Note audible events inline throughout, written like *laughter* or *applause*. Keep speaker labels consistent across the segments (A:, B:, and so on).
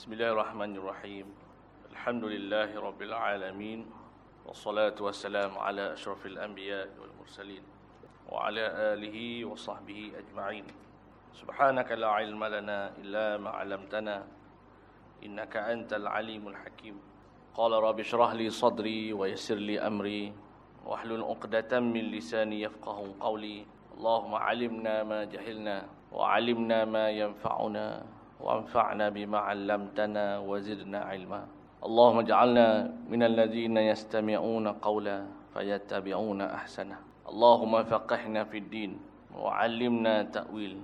A: بسم الله الرحمن الرحيم. الحمد لله رب العالمين والصلاة والسلام على أشرف الأنبياء والمرسلين وعلى آله وصحبه أجمعين. سبحانك لا علم لنا إلا ما علمتنا إنك أنت العليم الحكيم. قال رب اشرح لي صدري ويسر لي أمري واحلل عقدة من لساني يفقه قولي. اللهم علمنا ما جهلنا وعلمنا ما ينفعنا. وانفعنا بما علمتنا وزدنا علما اللهم اجعلنا من الذين يستمعون قولا فيتبعون احسنه اللهم فقهنا في الدين وعلمنا تأويل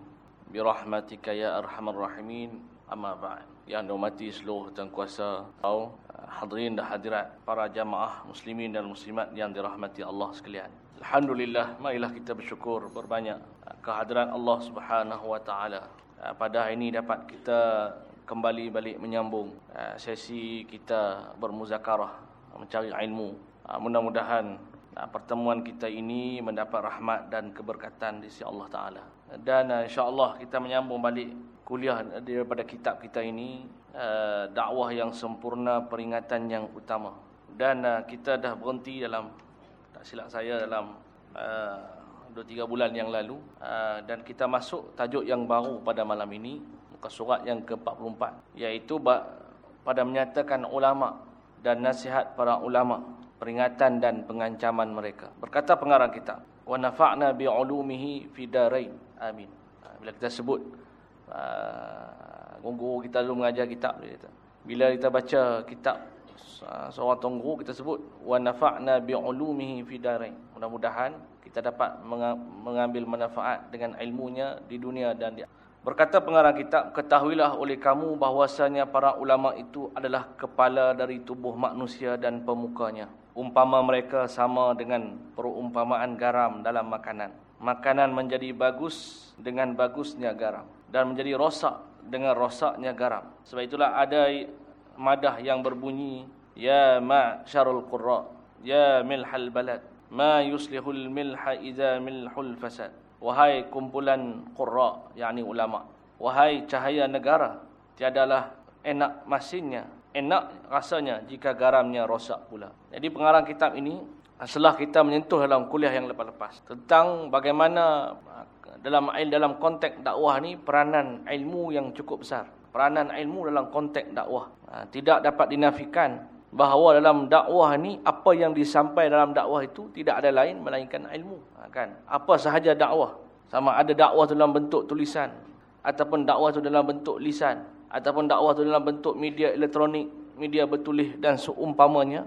A: برحمتك يا ارحم الراحمين اما بعد yang dihormati seluruh tuan kuasa atau hadirin dan hadirat para jamaah muslimin dan muslimat yang dirahmati Allah sekalian. Alhamdulillah, marilah kita bersyukur berbanyak kehadiran Allah Subhanahu wa taala. Pada hari ini dapat kita kembali balik menyambung sesi kita bermuzakarah mencari ilmu. Mudah-mudahan pertemuan kita ini mendapat rahmat dan keberkatan di sisi Allah taala. Dan insya-Allah kita menyambung balik kuliah daripada kitab kita ini dakwah yang sempurna peringatan yang utama dan kita dah berhenti dalam tak silap saya dalam uh, 2 3 bulan yang lalu uh, dan kita masuk tajuk yang baru pada malam ini muka surat yang ke-44 iaitu pada menyatakan ulama dan nasihat para ulama peringatan dan pengancaman mereka berkata pengarang kitab wa nafa'na bi ulumihi fi darain amin bila kita sebut uh, guru kita dulu mengajar kitab. Bila kita baca kitab seorang tunggu kita sebut wa nafa'na bi ulumihi fi darain. Mudah-mudahan kita dapat mengambil manfaat dengan ilmunya di dunia dan di Berkata pengarang kitab, ketahuilah oleh kamu bahwasanya para ulama itu adalah kepala dari tubuh manusia dan pemukanya. Umpama mereka sama dengan perumpamaan garam dalam makanan. Makanan menjadi bagus dengan bagusnya garam dan menjadi rosak dengan rosaknya garam. Sebab itulah ada madah yang berbunyi ya ma'syarul qurra ya milhal balad ma yuslihul milha idza milhul fasad. Wahai kumpulan qurra yakni ulama, wahai cahaya negara, tiadalah enak masinnya, enak rasanya jika garamnya rosak pula. Jadi pengarang kitab ini setelah kita menyentuh dalam kuliah yang lepas-lepas tentang bagaimana dalam dalam konteks dakwah ni peranan ilmu yang cukup besar. Peranan ilmu dalam konteks dakwah. Ha, tidak dapat dinafikan bahawa dalam dakwah ni apa yang disampaikan dalam dakwah itu tidak ada lain melainkan ilmu. Ha, kan? Apa sahaja dakwah. Sama ada dakwah dalam bentuk tulisan ataupun dakwah itu dalam bentuk lisan ataupun dakwah itu dalam bentuk media elektronik, media bertulis dan seumpamanya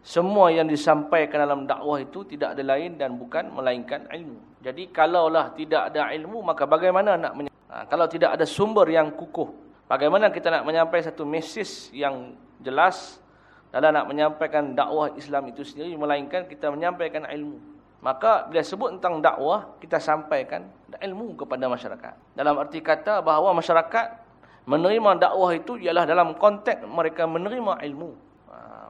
A: semua yang disampaikan dalam dakwah itu tidak ada lain dan bukan melainkan ilmu. Jadi kalaulah tidak ada ilmu maka bagaimana nak ha, kalau tidak ada sumber yang kukuh, bagaimana kita nak menyampaikan satu mesej yang jelas dalam nak menyampaikan dakwah Islam itu sendiri melainkan kita menyampaikan ilmu. Maka bila sebut tentang dakwah, kita sampaikan ilmu kepada masyarakat. Dalam arti kata bahawa masyarakat menerima dakwah itu ialah dalam konteks mereka menerima ilmu.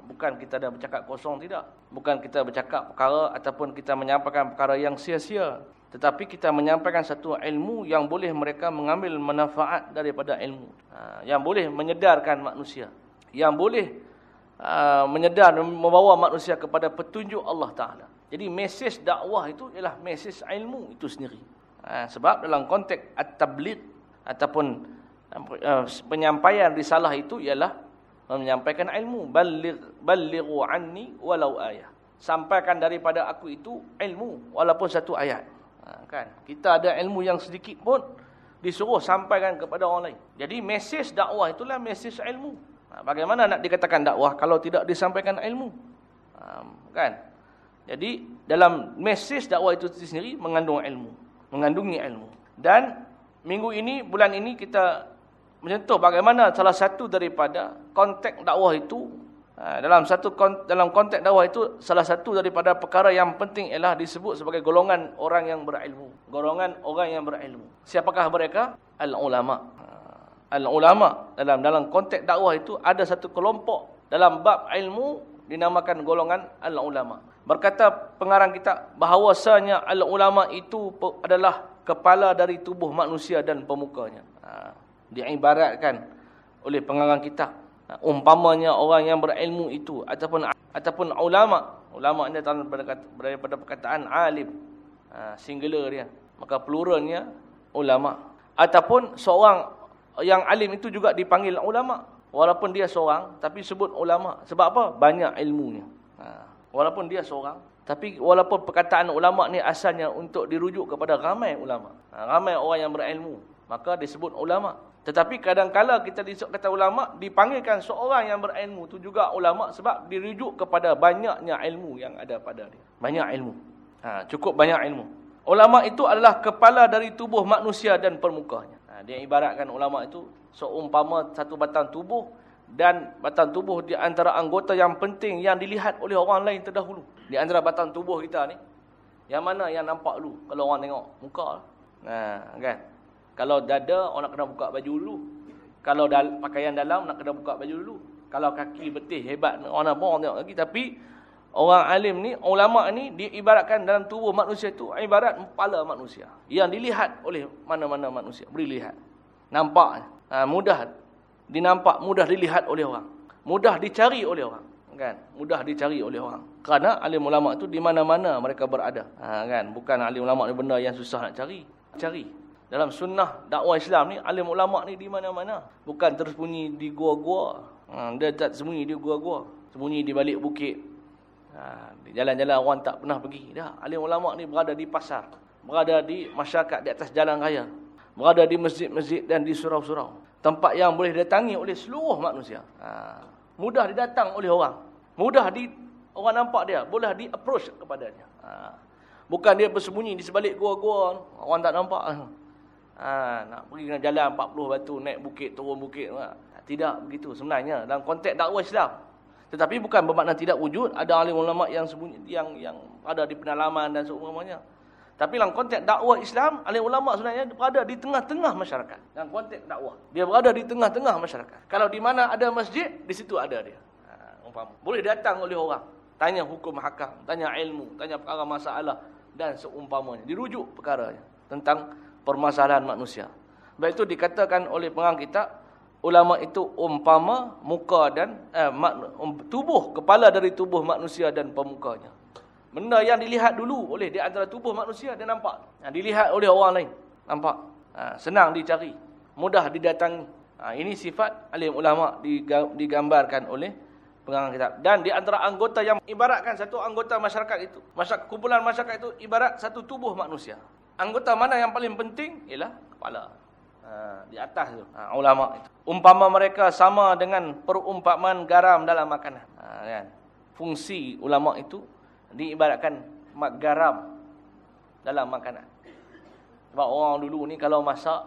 A: Bukan kita dah bercakap kosong tidak. Bukan kita bercakap perkara ataupun kita menyampaikan perkara yang sia-sia. Tetapi kita menyampaikan satu ilmu yang boleh mereka mengambil manfaat daripada ilmu. Ha, yang boleh menyedarkan manusia. Yang boleh uh, menyedar membawa manusia kepada petunjuk Allah taala. Jadi mesej dakwah itu ialah mesej ilmu itu sendiri. Ha, sebab dalam konteks at-tabligh ataupun uh, penyampaian risalah itu ialah menyampaikan ilmu. Balligh ballighu anni walau ayah. Sampaikan daripada aku itu ilmu walaupun satu ayat. Ha, kan? Kita ada ilmu yang sedikit pun disuruh sampaikan kepada orang lain. Jadi mesej dakwah itulah mesej ilmu bagaimana nak dikatakan dakwah kalau tidak disampaikan ilmu? Ha, kan jadi dalam mesej dakwah itu sendiri mengandung ilmu mengandungi ilmu. Dan minggu ini bulan ini kita menyentuh bagaimana salah satu daripada konteks dakwah itu ha, dalam satu dalam konteks dakwah itu salah satu daripada perkara yang penting ialah disebut sebagai golongan orang yang berilmu. Golongan orang yang berilmu. Siapakah mereka? Al ulama ha, al ulama dalam dalam konteks dakwah itu ada satu kelompok dalam bab ilmu dinamakan golongan al ulama berkata pengarang kita bahawasanya al ulama itu adalah kepala dari tubuh manusia dan pemukanya ha diibaratkan oleh pengarang kitab. Ha, umpamanya orang yang berilmu itu ataupun ataupun ulama. Ulama ini daripada perkataan alim. Ha, singular dia. Maka pluralnya ulama. Ataupun seorang yang alim itu juga dipanggil ulama. Walaupun dia seorang tapi sebut ulama. Sebab apa? Banyak ilmunya. Ha, walaupun dia seorang tapi walaupun perkataan ulama ni asalnya untuk dirujuk kepada ramai ulama. Ha, ramai orang yang berilmu. Maka disebut ulama. Tetapi kadang-kala kita disebut kata ulama, dipanggilkan seorang yang berilmu itu juga ulama sebab dirujuk kepada banyaknya ilmu yang ada pada dia. Banyak ilmu. Ha, cukup banyak ilmu. Ulama itu adalah kepala dari tubuh manusia dan permukanya. Dia ibaratkan ulama itu seumpama satu batang tubuh dan batang tubuh di antara anggota yang penting yang dilihat oleh orang lain terdahulu. Di antara batang tubuh kita ni, yang mana yang nampak dulu kalau orang tengok muka. Nah, kan? Kalau dada, orang nak kena buka baju dulu. Kalau dal pakaian dalam, nak kena buka baju dulu. Kalau kaki betih, hebat, orang nak orang tengok lagi. Tapi, orang alim ni, ulama ni, diibaratkan dalam tubuh manusia itu, ibarat kepala manusia. Yang dilihat oleh mana-mana manusia. Boleh lihat. Nampak. Ha, mudah dinampak, mudah dilihat oleh orang. Mudah dicari oleh orang. Kan? Mudah dicari oleh orang. Kerana alim ulama itu di mana-mana mereka berada. Ha, kan? Bukan alim ulama ni benda yang susah nak cari. Cari. Dalam sunnah dakwah Islam ni, alim ulama ni di mana-mana. Bukan tersembunyi di gua-gua. Ha, dia tak sembunyi di gua-gua. Sembunyi di balik bukit. Ha, jalan-jalan orang tak pernah pergi. Dah, alim ulama ni berada di pasar. Berada di masyarakat di atas jalan raya. Berada di masjid-masjid dan di surau-surau. Tempat yang boleh datangi oleh seluruh manusia. Ha, mudah didatang oleh orang. Mudah di orang nampak dia. Boleh di approach kepadanya. Ha, bukan dia bersembunyi di sebalik gua-gua. Orang tak nampak. Ha, nak pergi dengan jalan 40 batu, naik bukit, turun bukit. Ha, tidak begitu sebenarnya dalam konteks dakwah Islam. Tetapi bukan bermakna tidak wujud. Ada alim ulama yang sembunyi, yang yang ada di penalaman dan seumpamanya. Tapi dalam konteks dakwah Islam, alim ulama sebenarnya berada di tengah-tengah masyarakat. Dalam konteks dakwah. Dia berada di tengah-tengah masyarakat. Kalau di mana ada masjid, di situ ada dia. Ha. Boleh datang oleh orang. Tanya hukum hakam, tanya ilmu, tanya perkara masalah dan seumpamanya. Dirujuk perkaranya tentang permasalahan manusia. Baik itu dikatakan oleh pengang kita, ulama itu umpama muka dan eh, um, tubuh, kepala dari tubuh manusia dan pemukanya. Benda yang dilihat dulu oleh di antara tubuh manusia dia nampak. Yang dilihat oleh orang lain. Nampak. Ha, senang dicari. Mudah didatangi. Ha, ini sifat alim ulama digambarkan oleh pengarang kitab. Dan di antara anggota yang ibaratkan satu anggota masyarakat itu. Masyarakat, kumpulan masyarakat itu ibarat satu tubuh manusia anggota mana yang paling penting ialah kepala. Ha, di atas tu ha, ulama itu. Umpama mereka sama dengan perumpamaan garam dalam makanan. Ha, kan? Fungsi ulama itu diibaratkan garam dalam makanan. Sebab orang dulu ni kalau masak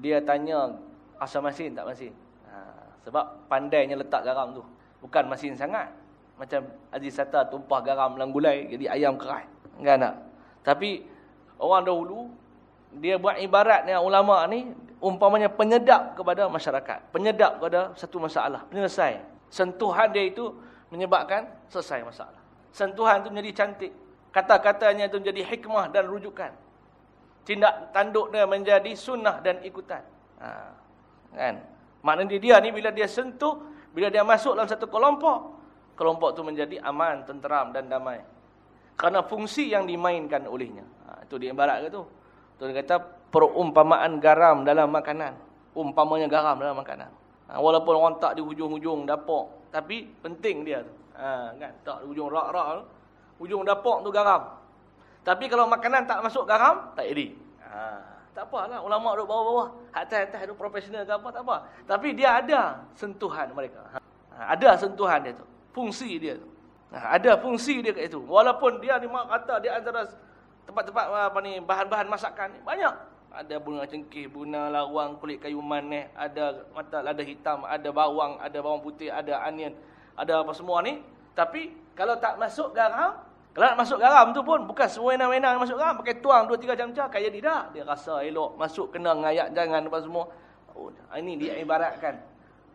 A: dia tanya asal masin tak masin. Ha, sebab pandainya letak garam tu. Bukan masin sangat. Macam Aziz Sata tumpah garam dalam gulai jadi ayam keras. Kan tak? Tapi orang dahulu dia buat ibarat dengan ulama ni umpamanya penyedap kepada masyarakat, penyedap kepada satu masalah, penyelesai. Sentuhan dia itu menyebabkan selesai masalah. Sentuhan itu menjadi cantik. Kata-katanya itu menjadi hikmah dan rujukan. Tindak tanduk dia menjadi sunnah dan ikutan. Ha, kan? Maknanya dia ni bila dia sentuh, bila dia masuk dalam satu kelompok, kelompok itu menjadi aman, tenteram dan damai. Karena fungsi yang dimainkan olehnya. Tu dia barat ke tu? Tu dia kata perumpamaan garam dalam makanan. Umpamanya garam dalam makanan. Ha, walaupun orang tak di hujung-hujung dapur, tapi penting dia tu. Ha, kan? Tak di hujung rak-rak tu. Hujung dapur tu garam. Tapi kalau makanan tak masuk garam, tak jadi. Ha, tak apalah ulama duduk bawah-bawah. Atas-atas tu profesional ke apa tak apa. Tapi dia ada sentuhan mereka. Ha, ada sentuhan dia tu. Fungsi dia tu. Ha, ada fungsi dia kat itu. Walaupun dia ni kata dia antara tempat-tempat apa ni bahan-bahan masakan ni banyak. Ada bunga cengkeh, bunga lawang, kulit kayu manis, ada mata lada hitam, ada bawang, ada bawang putih, ada onion, ada apa semua ni. Tapi kalau tak masuk garam, kalau nak masuk garam tu pun bukan sewenang-wenang masuk garam, pakai tuang 2 3 jam-jam kayak dia dah. Dia rasa elok, masuk kena ngayak jangan apa semua. Oh, ini dia ibaratkan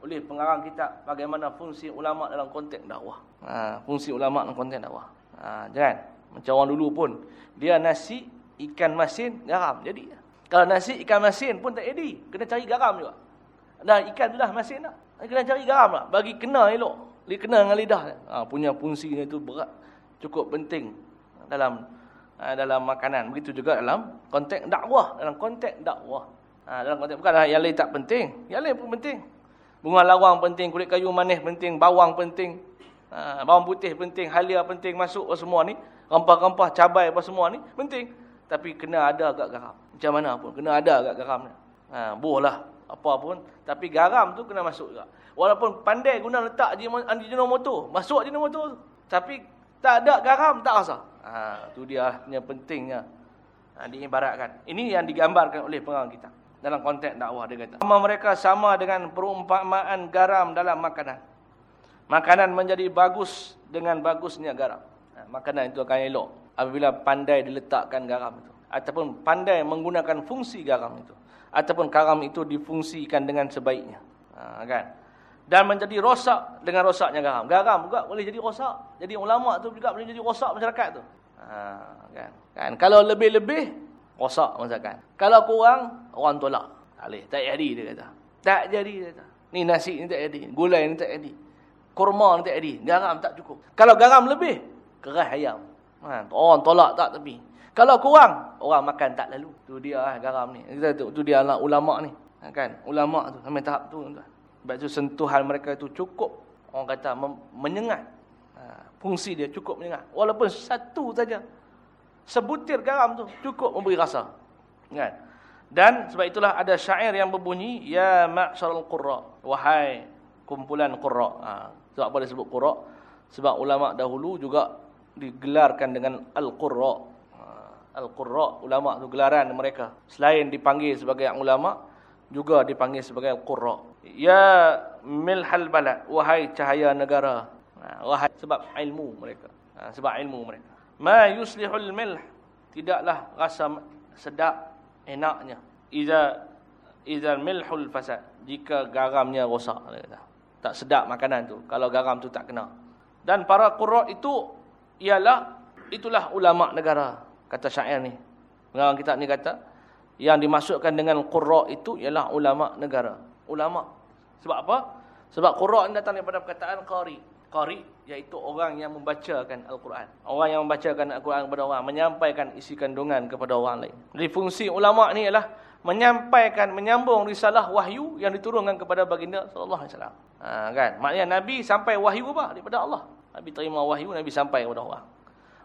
A: oleh pengarang kita bagaimana fungsi ulama dalam konteks dakwah. Ha, fungsi ulama dalam konteks dakwah. Ha, jangan macam orang dulu pun. Dia nasi, ikan masin, garam. Jadi, kalau nasi, ikan masin pun tak jadi. Kena cari garam juga. Dah ikan tu dah masih nak. Kena cari garam lah. Bagi kena elok. Dia kena dengan lidah. Ha, punya fungsinya itu berat. Cukup penting dalam ha, dalam makanan. Begitu juga dalam konteks dakwah. Dalam konteks dakwah. Ha, dalam konteks bukanlah yang lain tak penting. Yang lain pun penting. Bunga lawang penting. Kulit kayu manis penting. Bawang penting. Ha, bawang putih penting. Halia penting. Masuk semua ni. Rempah-rempah, cabai apa semua ni. Penting. Tapi kena ada agak garam. Macam mana pun. Kena ada agak garam ni. Ha, buah lah apa pun tapi garam tu kena masuk juga walaupun pandai guna letak motor masuk tu tapi tak ada garam tak rasa ha tu dia punya pentingnya ha, diibaratkan ini yang digambarkan oleh pengarang kita dalam konteks dakwah dia kata sama mereka sama dengan perumpamaan garam dalam makanan makanan menjadi bagus dengan bagusnya garam makanan itu akan elok apabila pandai diletakkan garam itu ataupun pandai menggunakan fungsi garam itu ataupun karam itu difungsikan dengan sebaiknya. Ha, kan? Dan menjadi rosak dengan rosaknya garam. Garam juga boleh jadi rosak. Jadi ulama tu juga boleh jadi rosak masyarakat tu. Ha, kan? kan? Kalau lebih-lebih, rosak masyarakat. Kalau kurang, orang tolak. Boleh. Tak jadi dia kata. Tak jadi dia kata. Ni nasi ni tak jadi. Gulai ni tak jadi. Kurma ni tak jadi. Garam tak cukup. Kalau garam lebih, keras ayam. Ha, orang tolak tak tepi. Kalau kurang, orang makan tak lalu. Tu dia lah garam ni. Tu, tu dia lah ulama ni. Ha, kan? Ulama tu sampai tahap tu. Sebab tu sentuhan mereka itu cukup orang kata menyengat. Ha, fungsi dia cukup menyengat. Walaupun satu saja sebutir garam tu cukup memberi rasa. Kan? Dan sebab itulah ada syair yang berbunyi ya ma'syarul qurra wahai kumpulan qurra. Ha, sebab apa dia sebut qurra? Sebab ulama dahulu juga digelarkan dengan al-qurra Al-Qurra, ulama tu gelaran mereka. Selain dipanggil sebagai ulama, juga dipanggil sebagai Al-Qurra. Ya milhal balad, wahai cahaya negara. Ha, wahai sebab ilmu mereka. Ha, sebab ilmu mereka. Ma yuslihul milh, tidaklah rasa sedap enaknya. Iza iza milhul fasad, jika garamnya rosak. Tak sedap makanan tu, kalau garam tu tak kena. Dan para qurra itu, ialah, itulah ulama negara kata syair ni. Pengarang kitab ni kata yang dimasukkan dengan qurra itu ialah ulama negara. Ulama. Sebab apa? Sebab qurra ni datang daripada perkataan qari. Qari iaitu orang yang membacakan al-Quran. Orang yang membacakan al-Quran kepada orang, menyampaikan isi kandungan kepada orang lain. Jadi fungsi ulama ni ialah menyampaikan menyambung risalah wahyu yang diturunkan kepada baginda sallallahu alaihi wasallam. Ha kan? Maknanya nabi sampai wahyu apa daripada Allah. Nabi terima wahyu, nabi sampai kepada orang.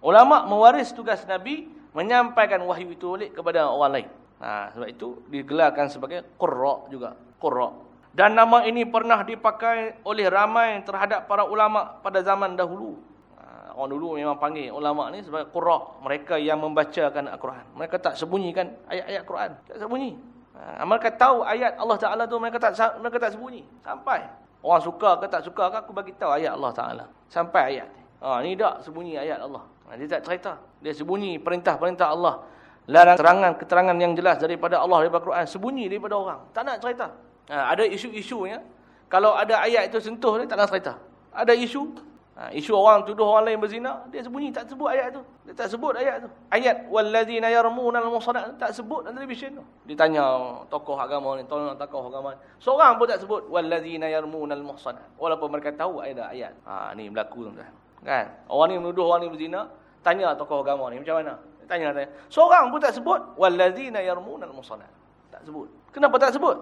A: Ulama mewaris tugas Nabi menyampaikan wahyu itu balik kepada orang lain. Ha, sebab itu digelarkan sebagai Qurra juga. Qurra. Dan nama ini pernah dipakai oleh ramai terhadap para ulama pada zaman dahulu. Ha, orang dulu memang panggil ulama ni sebagai Qurra. Mereka yang membacakan Al-Quran. Mereka tak sembunyikan ayat-ayat Quran. Tak sembunyi. Ha, mereka tahu ayat Allah Ta'ala tu mereka tak mereka tak sembunyi. Sampai. Orang suka ke tak suka ke aku bagi tahu ayat Allah Ta'ala. Sampai ayat ni. Ha, ni tak sembunyi ayat Allah. Ha, dia tak cerita. Dia sembunyi perintah-perintah Allah. Larang keterangan-keterangan yang jelas daripada Allah daripada Quran. Sembunyi daripada orang. Tak nak cerita. Ha, ada isu-isunya. Kalau ada ayat itu sentuh dia, tak nak cerita. Ada isu. Ha, isu orang tuduh orang lain berzina, dia sembunyi tak sebut ayat tu. Dia tak sebut ayat tu. Ayat wallazina yarmunal musannat tak sebut dalam televisyen tu. Ditanya tokoh agama ni, tolong tokoh agama. Seorang pun tak sebut wallazina yarmunal musannat. Walaupun mereka tahu ada ayat. Ha ni berlaku tuan-tuan. Kan? Orang ni menuduh orang ni berzina, tanya tokoh agama ni macam mana? Tanya tanya. Seorang pun tak sebut wallazina yarmunal musannat. Tak sebut. Kenapa tak sebut?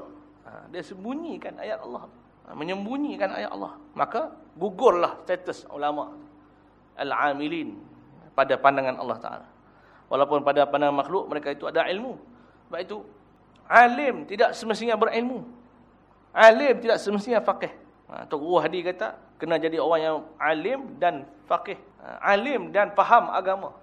A: Ha, dia sembunyikan ayat Allah. Ha, menyembunyikan ayat Allah. Maka gugurlah status ulama al-amilin pada pandangan Allah Taala. Walaupun pada pandangan makhluk mereka itu ada ilmu. Sebab itu alim tidak semestinya berilmu. Alim tidak semestinya faqih. Ha, Tok Wahdi kata kena jadi orang yang alim dan faqih. Ha, alim dan faham agama.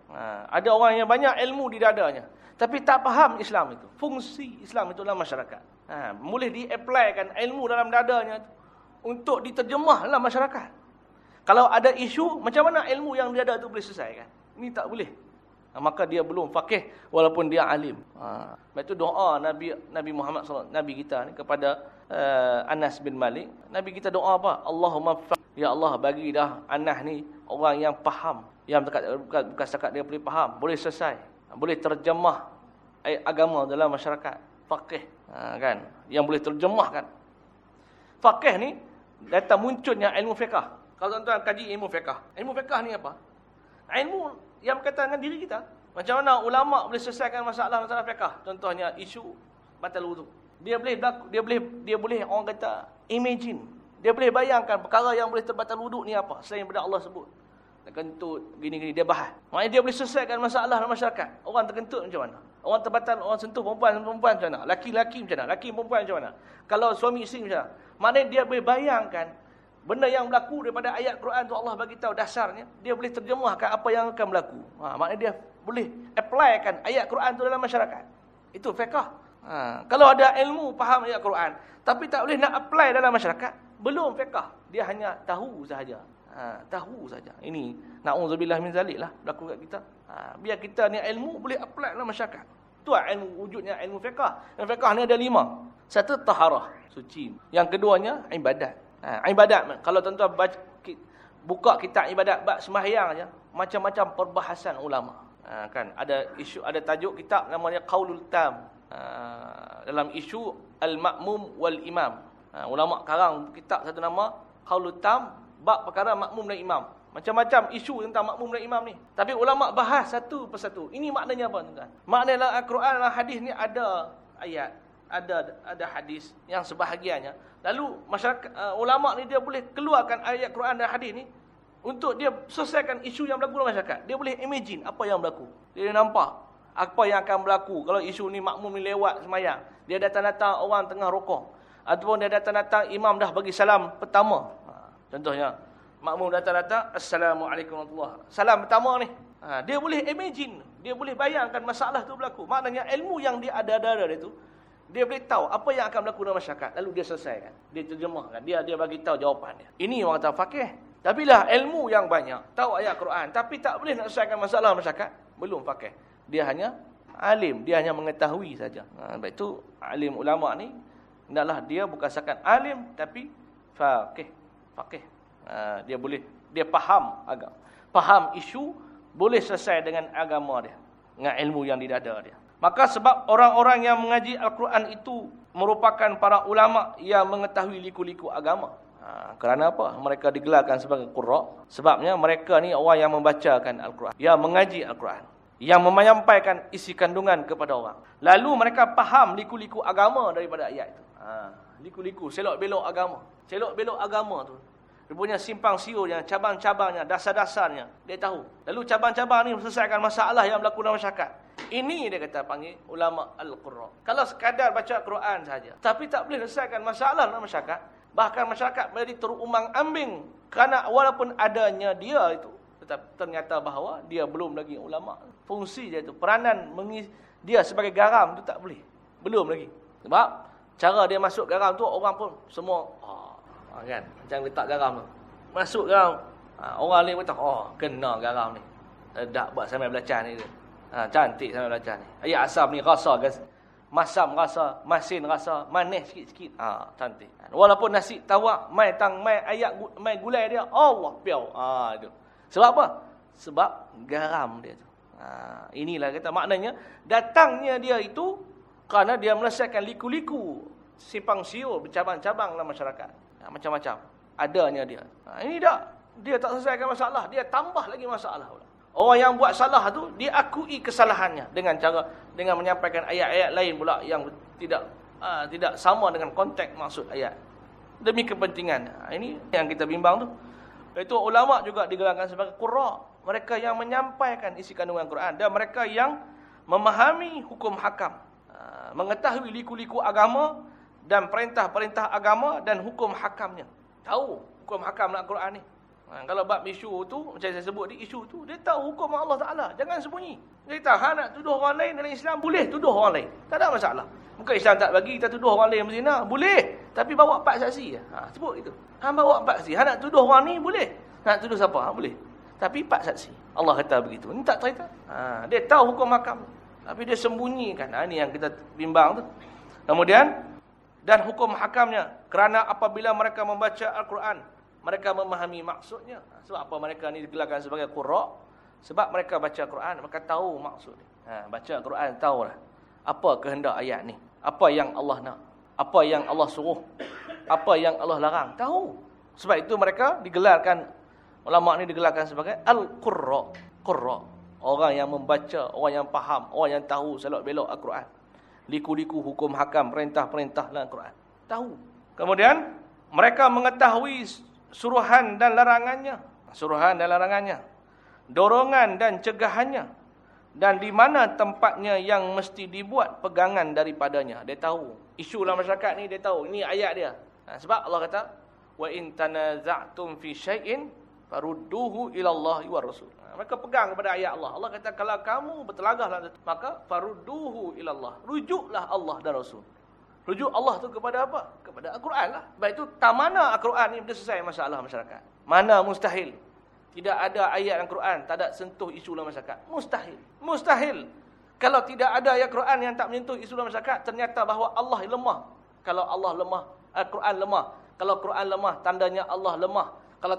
A: Ada orang yang banyak ilmu di dadanya. Tapi tak faham Islam itu. Fungsi Islam itu dalam masyarakat. Ha, boleh di-applykan ilmu dalam dadanya itu. Untuk diterjemah dalam masyarakat. Kalau ada isu, macam mana ilmu yang dia ada itu boleh selesaikan? Ini tak boleh. maka dia belum fakih walaupun dia alim. Ha, itu doa Nabi Nabi Muhammad SAW, Nabi kita ni kepada uh, Anas bin Malik. Nabi kita doa apa? Allahumma Ya Allah bagi dah Anas ni orang yang faham. Yang dekat, bukan, bukan setakat dia boleh faham. Boleh selesai. Boleh terjemah ayat agama dalam masyarakat. Fakih. Ha, kan? Yang boleh terjemahkan. Fakih ni datang munculnya ilmu fiqh. Kalau tuan-tuan kaji ilmu fiqh. Ilmu fiqh ni apa? Ilmu yang berkaitan dengan diri kita. Macam mana ulama boleh selesaikan masalah-masalah fiqh? Contohnya isu batal wudu. Dia boleh dia boleh dia boleh orang kata imagine. Dia boleh bayangkan perkara yang boleh terbatal wudu ni apa selain daripada Allah sebut. Terkentut gini-gini dia bahas. Maknanya dia boleh selesaikan masalah dalam masyarakat. Orang terkentut macam mana? Orang terbatal, orang sentuh perempuan perempuan macam mana? Laki-laki macam mana? Laki perempuan macam mana? Kalau suami isteri macam mana? Maknanya dia boleh bayangkan benda yang berlaku daripada ayat Quran tu Allah bagi tahu dasarnya, dia boleh terjemahkan apa yang akan berlaku. Ha, maknanya dia boleh applykan ayat Quran tu dalam masyarakat. Itu fiqh. Ha, kalau ada ilmu faham ayat Quran, tapi tak boleh nak apply dalam masyarakat, belum fiqh. Dia hanya tahu sahaja. Ha, tahu saja. Ini naudzubillah min zalik lah berlaku kat kita. Ha, biar kita ni ilmu boleh apply dalam masyarakat. Tu lah ilmu wujudnya ilmu fiqh. Ilmu fiqh ni ada lima. Satu taharah, suci. Yang keduanya ibadat. Ha, ibadat kalau tuan-tuan buka kitab ibadat bab sembahyang aja, macam-macam perbahasan ulama. Ha, kan ada isu ada tajuk kitab namanya Qaulul Tam. Ha, dalam isu al-ma'mum wal imam. Ha, ulama karang kitab satu nama Qaulul Tam bab perkara makmum dan imam. Macam-macam isu tentang makmum dan imam ni. Tapi ulama bahas satu persatu. Ini maknanya apa tuan-tuan? Maknanya Al-Quran dan hadis ni ada ayat ada ada hadis yang sebahagiannya. Lalu masyarakat uh, ulama ni dia boleh keluarkan ayat Quran dan hadis ni untuk dia selesaikan isu yang berlaku dalam masyarakat. Dia boleh imagine apa yang berlaku. Dia nampak apa yang akan berlaku kalau isu ni makmum ni lewat semayang. Dia datang-datang orang tengah rokok. Ataupun dia datang-datang imam dah bagi salam pertama. Ha, contohnya makmum datang-datang assalamualaikum warahmatullahi salam pertama ni. Ha, dia boleh imagine dia boleh bayangkan masalah tu berlaku. Maknanya ilmu yang dia ada-ada dia tu dia boleh tahu apa yang akan berlaku dalam masyarakat. Lalu dia selesaikan. Dia terjemahkan. Dia dia bagi tahu jawapannya. Ini orang kata fakih. Tapi lah ilmu yang banyak. Tahu ayat Quran. Tapi tak boleh nak selesaikan masalah masyarakat. Belum fakih. Dia hanya alim. Dia hanya mengetahui saja. Ha, baik itu alim ulama ni. Hendaklah dia bukan sakan alim. Tapi fakih. Fakih. Ha, dia boleh. Dia faham agama. Faham isu. Boleh selesai dengan agama dia. Dengan ilmu yang di dada dia. Maka sebab orang-orang yang mengaji Al-Quran itu merupakan para ulama yang mengetahui liku-liku agama. Ha, kerana apa? Mereka digelarkan sebagai Qurra. Sebabnya mereka ni orang yang membacakan Al-Quran. Yang mengaji Al-Quran. Yang menyampaikan isi kandungan kepada orang. Lalu mereka faham liku-liku agama daripada ayat itu. Ha, liku-liku, selok-belok agama. Selok-belok agama tu. Dia punya simpang siurnya, cabang-cabangnya, dasar-dasarnya. Dia tahu. Lalu cabang-cabang ni selesaikan masalah yang berlaku dalam masyarakat. Ini dia kata panggil ulama al-Qurra. Kalau sekadar baca Quran saja, tapi tak boleh selesaikan masalah dalam masyarakat, bahkan masyarakat menjadi terumang ambing kerana walaupun adanya dia itu, tetap ternyata bahawa dia belum lagi ulama. Fungsi dia itu, peranan mengis dia sebagai garam itu tak boleh. Belum lagi. Sebab cara dia masuk garam tu orang pun semua oh, kan macam letak garam tu. Masuk garam, ha, orang lain tahu, oh kena garam ni. Tak buat sampai belacan ni. Ha, cantik sampai belajar ni. Ayat asam ni rasa guys. Masam rasa, masin rasa, manis sikit-sikit. Ha, cantik. Walaupun nasi tawak, mai tang, mai ayat, mai gulai dia, Allah piau. Ha, itu. Sebab apa? Sebab garam dia tu. Ha, inilah kata maknanya datangnya dia itu kerana dia menyelesaikan liku-liku simpang siur bercabang-cabang dalam masyarakat. Ha, macam-macam. Adanya dia. Ha, ini tak. Dia tak selesaikan masalah. Dia tambah lagi masalah pula. Orang yang buat salah tu diakui kesalahannya dengan cara dengan menyampaikan ayat-ayat lain pula yang tidak uh, tidak sama dengan konteks maksud ayat. Demi kepentingan. Uh, ini yang kita bimbang tu. Itu ulama juga digelarkan sebagai qurra, mereka yang menyampaikan isi kandungan Quran dan mereka yang memahami hukum hakam, uh, mengetahui liku-liku agama dan perintah-perintah agama dan hukum hakamnya. Tahu hukum hakam dalam Quran ni. Ha, kalau bab isu tu, macam saya sebut di isu tu, dia tahu hukum Allah Ta'ala. Jangan sembunyi. Dia kata, ha, nak tuduh orang lain dalam Islam, boleh tuduh orang lain. Tak ada masalah. Bukan Islam tak bagi, kita tuduh orang lain berzina. Boleh. Tapi bawa empat saksi. Ha, sebut itu. Ha, bawa empat saksi. Ha, nak tuduh orang ni, boleh. Nak tuduh siapa? Ha, boleh. Tapi empat saksi. Allah kata begitu. Ini tak cerita. Ha, dia tahu hukum makam. Tapi dia sembunyikan. Ha, ini yang kita bimbang tu. Kemudian, dan hukum hakamnya. Kerana apabila mereka membaca Al-Quran, mereka memahami maksudnya. Sebab apa mereka ni digelarkan sebagai qurra? Sebab mereka baca Quran, mereka tahu maksud Ha, baca Quran tahulah apa kehendak ayat ni. Apa yang Allah nak. apa yang Allah suruh, apa yang Allah larang. Tahu. Sebab itu mereka digelarkan ulama ni digelarkan sebagai al-qurra. Qurra. Orang yang membaca, orang yang faham, orang yang tahu selok belok Al-Quran. Liku-liku hukum hakam, perintah-perintah dalam Al-Quran. Tahu. Kemudian mereka mengetahui suruhan dan larangannya. Suruhan dan larangannya. Dorongan dan cegahannya dan di mana tempatnya yang mesti dibuat pegangan daripadanya. Dia tahu. Isu dalam masyarakat ni dia tahu. Ini ayat dia. Ha, sebab Allah kata, "Wa in tanaza'tum fi syai'in farudduhu ila Allah wa Rasul." Ha, mereka pegang kepada ayat Allah. Allah kata, "Kalau kamu bertelagah dalam maka farudduhu ila Allah." Rujuklah Allah dan Rasul. Rujuk Allah tu kepada apa? Kepada Al-Quran lah. Baik itu, tak mana Al-Quran ni selesai masalah masyarakat. Mana mustahil. Tidak ada ayat Al-Quran, tak ada sentuh isu dalam masyarakat. Mustahil. Mustahil. Kalau tidak ada ayat Al-Quran yang tak menyentuh isu dalam masyarakat, ternyata bahawa Allah lemah. Kalau Allah lemah, Al-Quran lemah. Kalau Quran lemah, tandanya Allah lemah. Kalau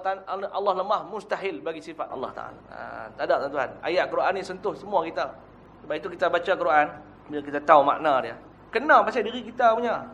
A: Allah lemah, mustahil bagi sifat Allah Ta'ala. Ha, tak ada tuan-tuan. Ayat Quran ni sentuh semua kita. Sebab itu kita baca Quran, bila kita tahu makna dia. Kena pasal diri kita punya.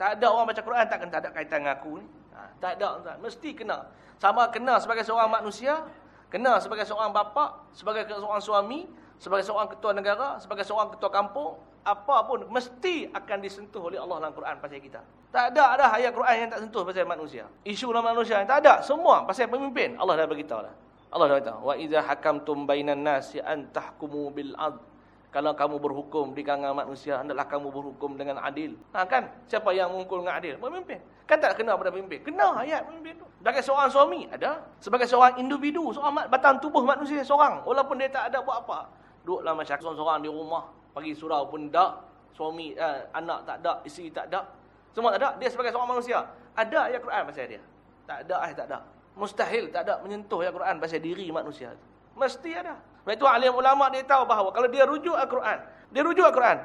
A: Tak ada orang baca Quran, takkan tak ada kaitan dengan aku ni. Ha, tak ada tuan. Mesti kena. Sama kena sebagai seorang manusia, kena sebagai seorang bapa, sebagai seorang suami, sebagai seorang ketua negara, sebagai seorang ketua kampung, apa pun mesti akan disentuh oleh Allah dalam Quran pasal kita. Tak ada ada ayat Quran yang tak sentuh pasal manusia. Isu dalam manusia tak ada, semua pasal pemimpin. Allah dah beritahu lah. Allah dah beritahu, "Wa idza hakamtum bainan nasi an tahkumu bil 'adl." Kalau kamu berhukum di kalangan manusia, hendaklah kamu berhukum dengan adil. Ha, kan? Siapa yang menghukum dengan adil? Pemimpin. Kan tak kena pada pemimpin? Kena ayat pemimpin tu. Sebagai seorang suami, ada. Sebagai seorang individu, seorang batang tubuh manusia seorang. Walaupun dia tak ada buat apa. Duduklah masyarakat seorang-seorang di rumah. Pagi surau pun tak. Suami, eh, anak tak ada, isteri tak ada. Semua tak ada. Dia sebagai seorang manusia. Ada ayat Quran pasal dia. Tak ada, ayat tak ada. Mustahil tak ada menyentuh ayat Quran pasal diri manusia. Mesti ada. Sebab itu alim ulama dia tahu bahawa kalau dia rujuk Al-Quran, dia rujuk Al-Quran,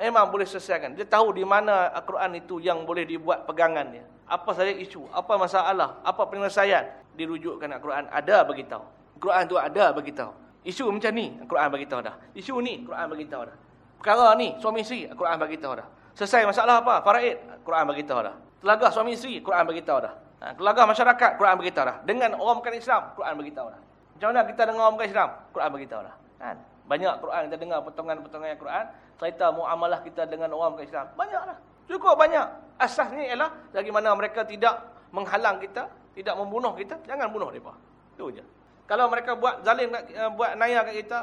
A: memang boleh selesaikan. Dia tahu di mana Al-Quran itu yang boleh dibuat pegangan dia. Apa saja isu, apa masalah, apa penyelesaian, dirujukkan Al-Quran ada bagi tahu. Al-Quran itu ada bagi tahu. Isu macam ni, Al-Quran bagi tahu dah. Isu ni, Al-Quran bagi tahu dah. Perkara ni, suami isteri, Al-Quran bagi tahu dah. Selesai masalah apa? Faraid, Al-Quran bagi tahu dah. Telagah suami isteri, Al-Quran bagi tahu dah. Ha, telagah masyarakat, Al-Quran bagi tahu dah. Dengan orang bukan Islam, Al-Quran bagi tahu dah. Macam mana kita dengar bukan Islam? Quran beritahu lah. Kan? Banyak Quran kita dengar potongan-potongan Quran. Cerita muamalah kita dengan orang bukan Islam. Banyaklah. Cukup banyak. Asasnya ialah bagaimana mereka tidak menghalang kita. Tidak membunuh kita. Jangan bunuh mereka. Itu je. Kalau mereka buat zalim, eh, buat naya kat kita,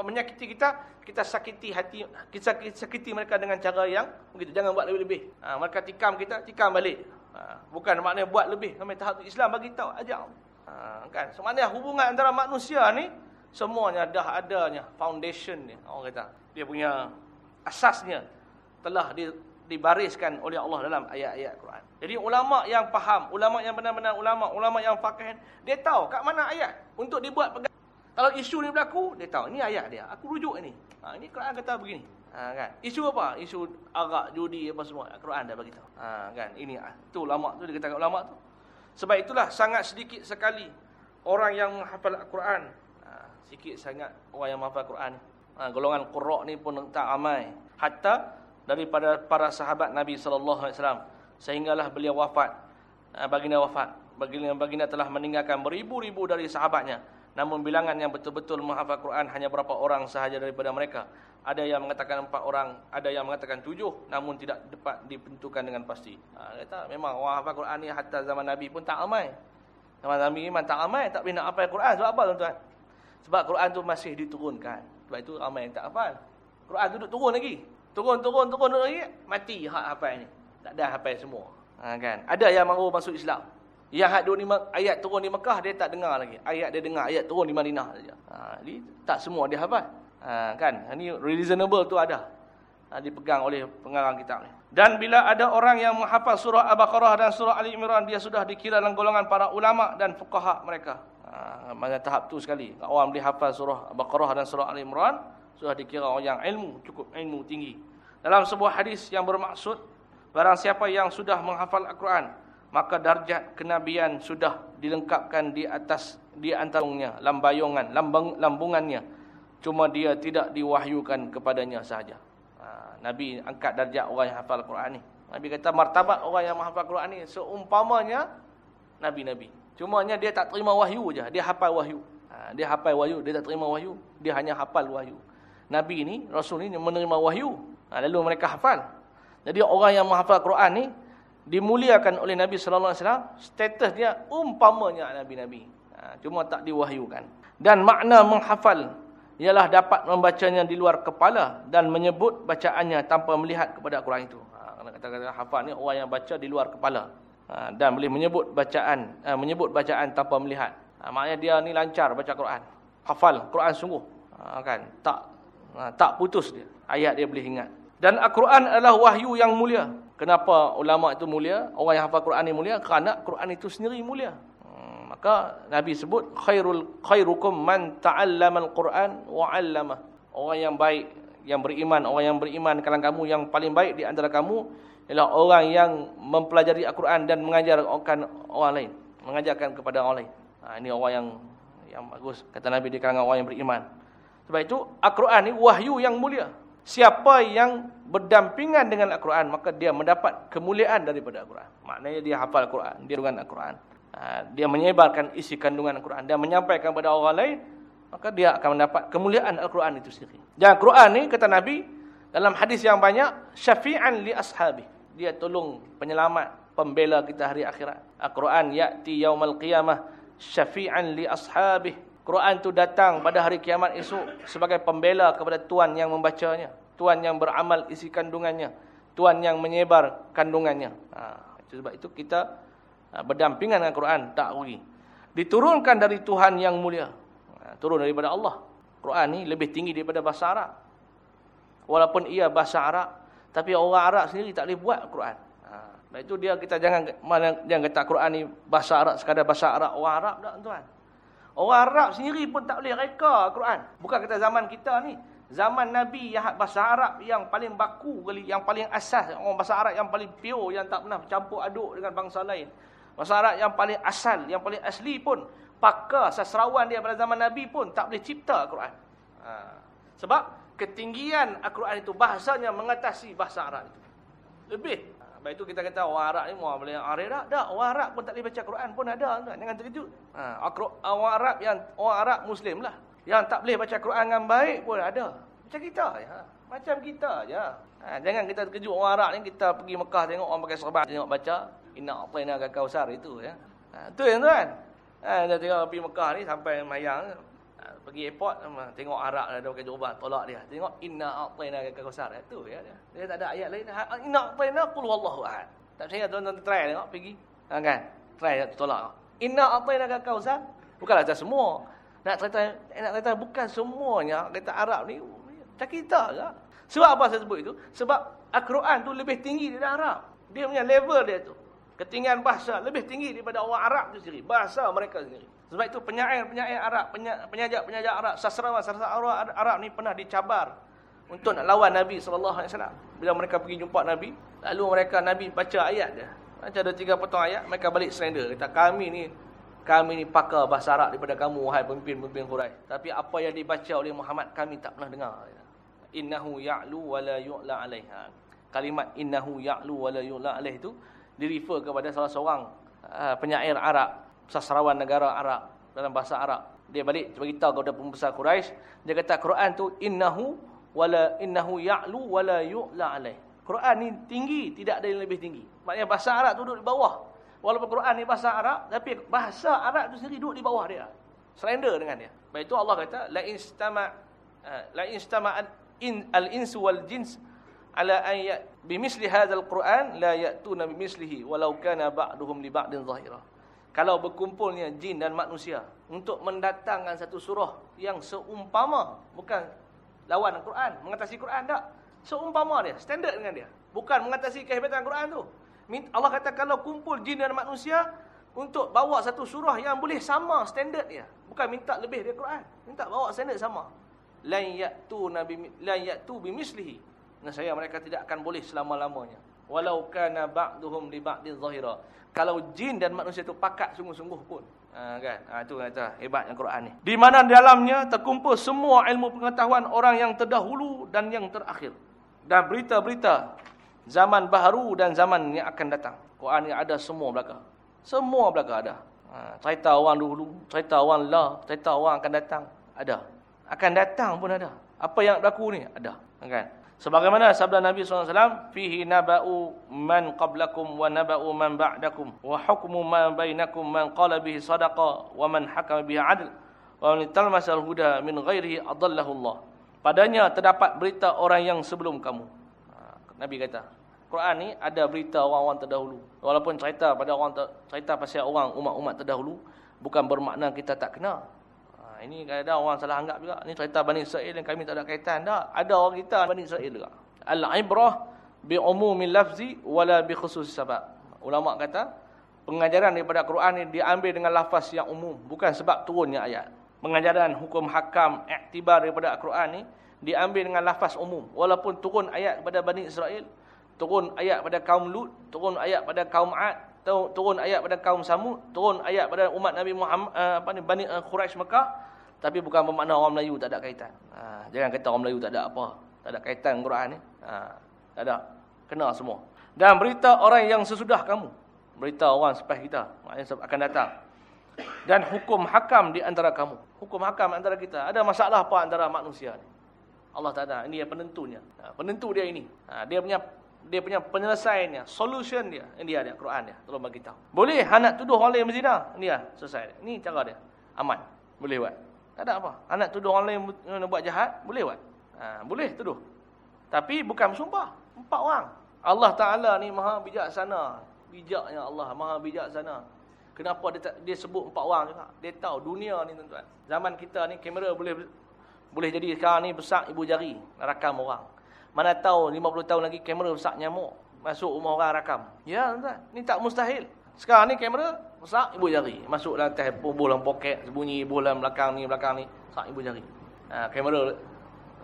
A: menyakiti kita, kita sakiti hati, kita sakiti mereka dengan cara yang begitu. Jangan buat lebih-lebih. Ha, mereka tikam kita, tikam balik. Ha, bukan maknanya buat lebih. Sampai tahap Islam bagi tahu, ajar. Ha, kan? Sebenarnya hubungan antara manusia ni semuanya dah adanya foundation ni. Orang kata dia punya asasnya telah di, dibariskan oleh Allah dalam ayat-ayat Quran. Jadi ulama yang faham, ulama yang benar-benar ulama, ulama yang faqih, dia tahu kat mana ayat untuk dibuat pegang. Kalau isu ni berlaku, dia tahu ini ayat dia. Aku rujuk ini. Ha, ini Quran kata begini. Ha, kan? Isu apa? Isu arak, judi apa semua. Quran dah bagi tahu. Ha, kan? Ini ah, tu ulama tu dia kata ulama tu. Sebab itulah sangat sedikit sekali orang yang menghafal Al-Quran. Ha, sikit sangat orang yang menghafal Al-Quran. Ha, golongan Qurra ni pun tak ramai. Hatta daripada para sahabat Nabi wasallam sehinggalah beliau wafat. Ha, baginda wafat. Baginda baginda telah meninggalkan beribu-ribu dari sahabatnya. Namun bilangan yang betul-betul menghafal Quran hanya berapa orang sahaja daripada mereka. Ada yang mengatakan empat orang, ada yang mengatakan tujuh, namun tidak dapat ditentukan dengan pasti. Ha, kata memang orang hafal Quran ni hatta zaman Nabi pun tak ramai. Zaman Nabi memang tak ramai, tak boleh nak hafal Quran. Sebab apa tuan-tuan? Sebab Quran tu masih diturunkan. Sebab itu ramai yang tak hafal. Quran duduk turun lagi. Turun, turun, turun lagi, mati hak hafal ni. Tak ada hafal semua. Ha, kan? Ada yang mahu masuk Islam. Yang had di ayat turun di Mekah dia tak dengar lagi. Ayat dia dengar ayat turun di Madinah saja. Ha, jadi tak semua dia hafal. Ha, kan? Ini reasonable tu ada. Ha, dipegang oleh pengarang kitab ni. Dan bila ada orang yang menghafal surah Al-Baqarah dan surah Ali Imran dia sudah dikira dalam golongan para ulama dan fuqaha mereka. Ha, mana tahap tu sekali. Orang boleh hafal surah Al-Baqarah dan surah Ali Imran sudah dikira orang yang ilmu, cukup ilmu tinggi. Dalam sebuah hadis yang bermaksud barang siapa yang sudah menghafal Al-Quran maka darjat kenabian sudah dilengkapkan di atas di antaranya lambayongan lambung, lambungannya cuma dia tidak diwahyukan kepadanya sahaja ha, nabi angkat darjat orang yang hafal Quran ni Nabi kata martabat orang yang menghafal Quran ni seumpamanya nabi-nabi. Cumanya dia tak terima wahyu je, dia hafal wahyu. Ha, dia hafal wahyu, dia tak terima wahyu, dia hanya hafal wahyu. Nabi ni, Rasul ni menerima wahyu. Ha, lalu mereka hafal. Jadi orang yang menghafal Quran ni dimuliakan oleh Nabi sallallahu alaihi wasallam, status dia umpamanya nabi-nabi. Ha, cuma tak diwahyukan. Dan makna menghafal ialah dapat membacanya di luar kepala dan menyebut bacaannya tanpa melihat kepada Quran itu. Ha, kata-kata hafal ni orang yang baca di luar kepala. Ha, dan boleh menyebut bacaan ha, menyebut bacaan tanpa melihat. Ha, maknanya dia ni lancar baca Quran. Hafal Quran sungguh. Ha, kan? Tak ha, tak putus dia. Ayat dia boleh ingat. Dan Al-Quran adalah wahyu yang mulia. Kenapa ulama itu mulia? Orang yang hafal Quran ni mulia kerana Quran itu sendiri mulia. Maka Nabi sebut khairul khairukum man ta'allama al-Quran wa 'allama. Orang yang baik, yang beriman, orang yang beriman kalangan kamu yang paling baik di antara kamu ialah orang yang mempelajari Al-Quran dan mengajarkan orang lain, mengajarkan kepada orang lain. Ha, ini orang yang yang bagus kata Nabi di kalangan orang yang beriman. Sebab itu Al-Quran ni wahyu yang mulia. Siapa yang berdampingan dengan Al-Quran maka dia mendapat kemuliaan daripada Al-Quran. Maknanya dia hafal Al-Quran, dia dengan Al-Quran. Ha, dia menyebarkan isi kandungan Al-Quran dan menyampaikan kepada orang lain, maka dia akan mendapat kemuliaan Al-Quran itu sendiri. Dan Al-Quran ni, kata Nabi, dalam hadis yang banyak, syafi'an li ashabi. Dia tolong penyelamat, pembela kita hari akhirat. Al-Quran ya'ti yaumal qiyamah syafi'an li ashabi. Quran itu datang pada hari kiamat esok sebagai pembela kepada Tuhan yang membacanya. Tuhan yang beramal isi kandungannya. Tuhan yang menyebar kandungannya. Ha, sebab itu kita Ha, berdampingan dengan Quran tak rugi. Diturunkan dari Tuhan yang mulia. Ha, turun daripada Allah. Quran ni lebih tinggi daripada bahasa Arab. Walaupun ia bahasa Arab, tapi orang Arab sendiri tak boleh buat Quran. Ha, itu dia kita jangan jangan kata Quran ni bahasa Arab sekadar bahasa Arab orang Arab tak tuan. Orang Arab sendiri pun tak boleh reka Quran. Bukan kata zaman kita ni. Zaman Nabi yang bahasa Arab yang paling baku kali, yang paling asas, orang bahasa Arab yang paling pure, yang tak pernah campur aduk dengan bangsa lain. Bahasa Arab yang paling asal, yang paling asli pun, pakar sastrawan dia pada zaman Nabi pun tak boleh cipta Al-Quran. Ha. Sebab ketinggian Al-Quran itu, bahasanya mengatasi bahasa Arab itu. Lebih. Baik itu kita kata orang Arab ni, boleh Arab. Tak, orang Arab pun tak boleh baca Quran pun ada. Jangan terkejut. Ha. Orang Arab yang orang Arab Muslim lah. Yang tak boleh baca Quran dengan baik pun ada. Macam kita. Ya. Macam kita je. Ha. Jangan kita terkejut orang Arab ni, kita pergi Mekah tengok orang pakai serban, tengok baca. Inna a'tayna ka kausar itu ya. Ha, tu yang tuan. Ha, dia tengok pergi Mekah ni sampai mayang pergi airport tengok Arab ada pakai jubah tolak dia. Tengok inna a'tayna ka kausar itu ya dia. Dia tak ada ayat lain. Ha, inna a'tayna qul wallahu ahad. Tak percaya tuan-tuan try tengok pergi. Ha, kan? Try tolak. Inna a'tayna ka kausar. Bukanlah tak semua. Nak cerita nak cerita bukan semuanya kata Arab ni macam kita ke? Sebab apa saya sebut itu? Sebab Al-Quran tu lebih tinggi daripada Arab. Dia punya level dia tu. Ketinggian bahasa lebih tinggi daripada orang Arab itu sendiri. Bahasa mereka sendiri. Sebab itu penyair-penyair Arab, penyajak-penyajak Arab, sastrawan-sastrawan Arab ni pernah dicabar untuk nak lawan Nabi SAW. Bila mereka pergi jumpa Nabi, lalu mereka Nabi baca ayat dia. Macam ada tiga potong ayat, mereka balik surrender. Kata kami ni kami ni pakar bahasa Arab daripada kamu, wahai pemimpin-pemimpin Quraisy. Tapi apa yang dibaca oleh Muhammad, kami tak pernah dengar. Innahu ya'lu wa la yu'la alaiha. Kalimat innahu ya'lu wa la yu'la alaih itu direfer kepada salah seorang uh, penyair Arab, sastrawan negara Arab dalam bahasa Arab. Dia balik beritahu kepada pembesar Quraisy, dia kata Quran tu innahu wala innahu ya'lu wala yu'la alaih. Quran ni tinggi, tidak ada yang lebih tinggi. Maknanya bahasa Arab tu duduk di bawah. Walaupun Quran ni bahasa Arab, tapi bahasa Arab tu sendiri duduk di bawah dia. Surrender dengan dia. Baik itu Allah kata la instama uh, la instama in al-insu wal jins ala ayat bimisli hadzal Quran la ya'tuna bimislihi walau kana ba'duhum li ba'din zahira. Kalau berkumpulnya jin dan manusia untuk mendatangkan satu surah yang seumpama bukan lawan Al-Quran, mengatasi Quran tak? Seumpama dia, standard dengan dia. Bukan mengatasi kehebatan Quran tu. Allah kata kalau kumpul jin dan manusia untuk bawa satu surah yang boleh sama standard dia. Bukan minta lebih dari Quran, minta bawa standard sama. La ya'tu nabi la ya'tu bimislihi Nasaya mereka tidak akan boleh selama-lamanya. Walau kana ba'duhum li ba'din zahira. Kalau jin dan manusia itu pakat sungguh-sungguh pun. Ha, kan? Ha, itu kata hebatnya Quran ni. Di mana dalamnya terkumpul semua ilmu pengetahuan orang yang terdahulu dan yang terakhir. Dan berita-berita zaman baharu dan zaman yang akan datang. Quran ni ada semua belaka. Semua belaka ada. Ha, cerita orang dulu, cerita orang lah, cerita orang akan datang, ada. Akan datang pun ada. Apa yang berlaku ni? Ada. Kan? Sebagaimana sabda Nabi SAW, Fihi naba'u man qablakum wa naba'u man ba'dakum wa hukmu man bainakum man qala bihi sadaqa wa man hakama bihi adl wa man talmasal huda min ghairihi adallahu Allah. Padanya terdapat berita orang yang sebelum kamu. Ha, Nabi kata, Quran ni ada berita orang-orang terdahulu. Walaupun cerita pada orang cerita pasal orang umat-umat terdahulu bukan bermakna kita tak kenal. Ha, ini ada orang salah anggap juga. Ini cerita Bani Israel yang kami tak ada kaitan dah. Ada orang kita Bani Israel juga. Al-ibrah bi umumil lafzi wala bi khusus sebab. Ulama kata pengajaran daripada Quran ni diambil dengan lafaz yang umum bukan sebab turunnya ayat. Pengajaran hukum hakam iktibar daripada Al-Quran ni diambil dengan lafaz umum walaupun turun ayat kepada Bani Israel turun ayat pada kaum Lut, turun ayat pada kaum Ad, turun ayat pada kaum Samud, turun ayat pada umat Nabi Muhammad uh, apa ni Bani uh, Quraisy Mekah, tapi bukan bermakna orang Melayu tak ada kaitan. Ha, jangan kata orang Melayu tak ada apa, tak ada kaitan Quran ni. Ha, tak ada. Kena semua. Dan berita orang yang sesudah kamu. Berita orang selepas kita, maknanya akan datang. Dan hukum hakam di antara kamu. Hukum hakam antara kita. Ada masalah apa antara manusia ni? Allah Taala ini yang penentunya. Ha, penentu dia ini. Ha, dia punya dia punya penyelesaiannya, solution dia. Ini dia dia Quran dia. Tolong bagi tahu. Boleh anak tuduh orang lain berzina? Ini dia, selesai. Ini cara dia. Aman. Boleh buat. Tak ada apa. Anak tuduh orang lain buat jahat, boleh buat. Ha, boleh tuduh. Tapi bukan bersumpah. Empat orang. Allah Taala ni Maha bijaksana. Bijaknya Allah, Maha bijaksana. Kenapa dia dia sebut empat orang juga? Dia tahu dunia ni tuan-tuan. Zaman kita ni kamera boleh boleh jadi sekarang ni besar ibu jari rakam orang. Mana tahu 50 tahun lagi kamera besar nyamuk masuk rumah orang rakam. Ya, tuan. Ni tak mustahil. Sekarang ni kamera besar ibu jari. Masuk dalam teh dalam poket, sembunyi ibu dalam belakang ni, belakang ni, besar ibu jari. Ha, kamera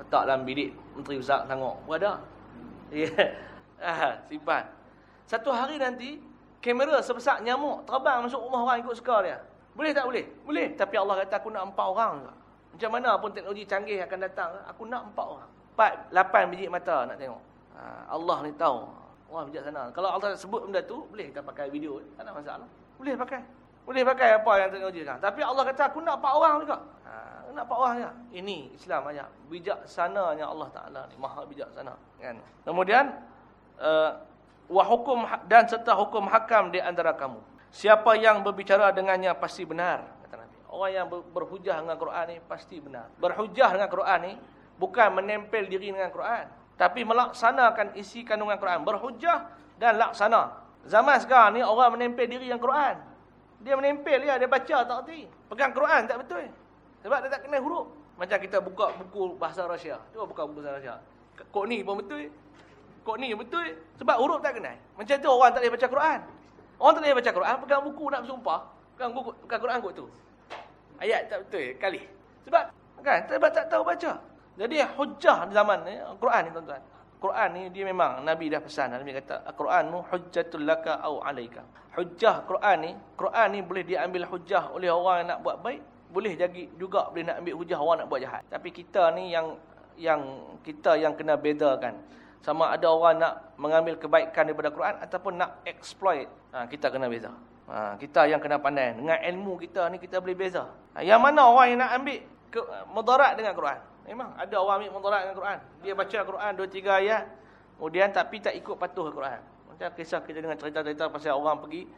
A: letak dalam bilik menteri besar tengok. Berada. *laughs* Ya. Ha, simpan. Satu hari nanti kamera sebesar nyamuk terbang masuk rumah orang ikut suka dia. Boleh tak boleh? Boleh. Tapi Allah kata aku nak empat orang. Macam mana pun teknologi canggih akan datang, aku nak empat orang. Empat, lapan biji mata nak tengok. Ha, Allah ni tahu. Allah sana. Kalau Allah sebut benda tu, boleh kita pakai video. Tak ada masalah. Boleh pakai. Boleh pakai apa yang teknologi sekarang. Tapi Allah kata, aku nak empat orang juga. Ha, nak empat orang juga. Ini Islam ayat. Bijaksananya Allah Ta'ala ni. Maha bijaksana. Kan? Kemudian, uh, wa hukum ha-, dan serta hukum hakam di antara kamu. Siapa yang berbicara dengannya pasti benar. Orang yang berhujah dengan Quran ni pasti benar. Berhujah dengan Quran ni bukan menempel diri dengan Quran. Tapi melaksanakan isi kandungan Quran. Berhujah dan laksana. Zaman sekarang ni orang menempel diri dengan Quran. Dia menempel ya dia baca tak erti pegang Quran tak betul. Sebab dia tak kenal huruf. Macam kita buka buku bahasa Rusia cuba buka buku bahasa Rusia kod ni pun betul. Kod ni betul. Sebab huruf tak kenal. Macam tu orang tak boleh baca Quran. Orang tak boleh baca Quran pegang buku nak bersumpah. Pegang buku pegang Quran kod tu. Ayat tak betul kali. Sebab kan sebab tak tahu baca jadi hujah di zaman ni Al-Quran ni tuan-tuan. Quran ni dia memang Nabi dah pesan Nabi kata Al-Quran mu hujjatul laka au alaika. Hujjah Quran ni, Quran ni boleh diambil hujjah oleh orang yang nak buat baik, boleh jadi juga boleh nak ambil hujjah orang nak buat jahat. Tapi kita ni yang yang kita yang kena bedakan. Sama ada orang nak mengambil kebaikan daripada Quran ataupun nak exploit. Ha, kita kena beza. Ha, kita yang kena pandai. Dengan ilmu kita ni kita boleh beza. Ha, yang mana orang yang nak ambil ke, mudarat dengan Quran? Memang ada orang ambil mudarat dengan Quran. Dia baca Quran 2 3 ayat, kemudian tapi tak ikut patuh Quran. Macam kisah kita dengan cerita-cerita pasal orang pergi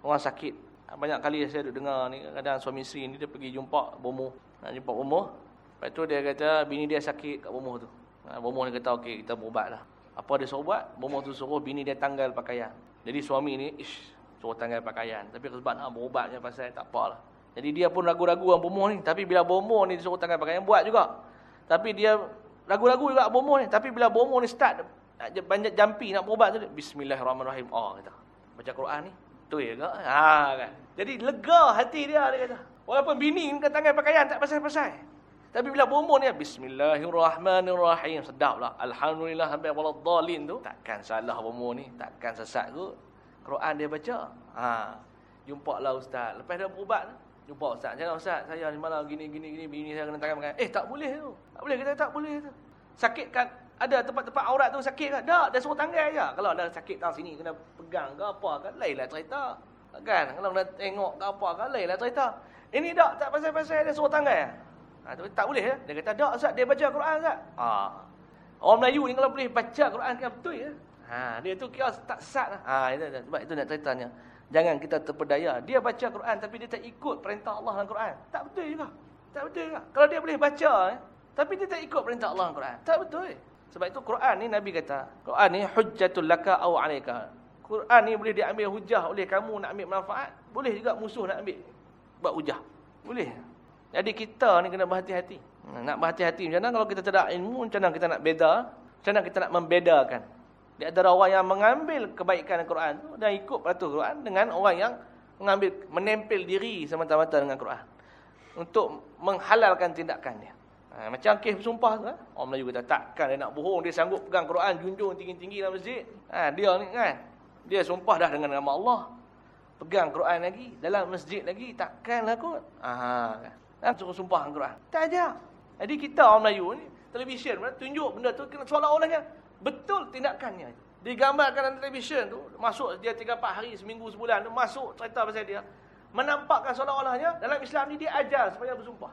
A: orang sakit. Banyak kali saya duduk dengar ni kadang suami isteri ni dia pergi jumpa bomoh. Nak jumpa bomoh. Lepas tu dia kata bini dia sakit kat bomoh tu. Ha, bomoh ni kata okey kita berubatlah. Apa dia suruh buat? Bomoh tu suruh bini dia tanggal pakaian. Jadi suami ni ish suruh tanggal pakaian. Tapi sebab nak berubatnya pasal tak apalah. Jadi dia pun ragu-ragu dengan bomoh ni. Tapi bila bomoh ni disuruh tanggal pakaian buat juga. Tapi dia ragu-ragu juga bomoh ni. Tapi bila bomoh ni start, banyak jampi nak berubat tu. Bismillahirrahmanirrahim. Oh, kata. Baca Quran ni. Tu ya ke? Ha, kan? Jadi lega hati dia, dia kata. Walaupun bini ni tangan pakaian tak pasal-pasal. Tapi bila bomoh ni, Bismillahirrahmanirrahim. Sedap lah. Alhamdulillah sampai waladhalin tu. Takkan salah bomoh ni. Takkan sesat ke. Quran dia baca. Ha. Jumpa lah ustaz. Lepas dia berubat Jumpa ustaz. Jangan ustaz, saya ni malam gini gini gini bini saya kena tangan makan. Eh tak boleh tu. Tak boleh kita tak boleh tu. Sakit kat
B: Ada tempat-tempat aurat tu sakit ke? Tak, dia suruh tanggal je. Kalau ada sakit tang sini kena pegang ke apa ke, lainlah cerita. Kan? Kalau nak tengok ke apa ke, lainlah cerita. Ini tak, tak pasal-pasal dia suruh tanggal. Ha, tak boleh ya. Dia kata, tak Ustaz, dia baca Quran Ustaz. Ha. Orang Melayu ni kalau boleh baca Quran kan betul ya. Ha, dia tu kira tak sat lah. Ha, itu, sebab itu nak ceritanya. Jangan kita terpedaya. Dia baca Quran tapi dia tak ikut perintah Allah dalam Quran. Tak betul juga. Tak betul juga. Kalau dia boleh baca eh, tapi dia tak ikut perintah Allah dalam Quran. Tak betul. Sebab itu Quran ni Nabi kata, Quran ni hujjatul laka aw alayka. Quran ni boleh diambil hujah oleh kamu nak ambil manfaat, boleh juga musuh nak ambil buat hujah. Boleh. Jadi kita ni kena berhati-hati. Nak berhati-hati macam mana kalau kita tak ada ilmu, macam mana kita nak beda? Macam mana kita nak membedakan? Di antara orang yang mengambil kebaikan Al-Quran dan ikut peraturan Quran dengan orang yang mengambil menempel diri semata-mata dengan Quran untuk menghalalkan tindakannya. Ha, macam kes bersumpah tu kan? Orang Melayu kata takkan dia nak bohong dia sanggup pegang Quran junjung tinggi-tinggi dalam masjid. Ha, dia ni kan dia sumpah dah dengan nama Allah. Pegang Quran lagi dalam masjid lagi takkanlah kot. Ha kan. Ha, suruh sumpah dengan Quran. Tak ajar. Jadi kita orang Melayu ni televisyen tunjuk benda tu kena seolah-olahnya Betul tindakannya. Digambarkan dalam televisyen tu, masuk dia 3 4 hari, seminggu, sebulan tu masuk cerita pasal dia. Menampakkan seolah-olahnya dalam Islam ni dia ajar supaya bersumpah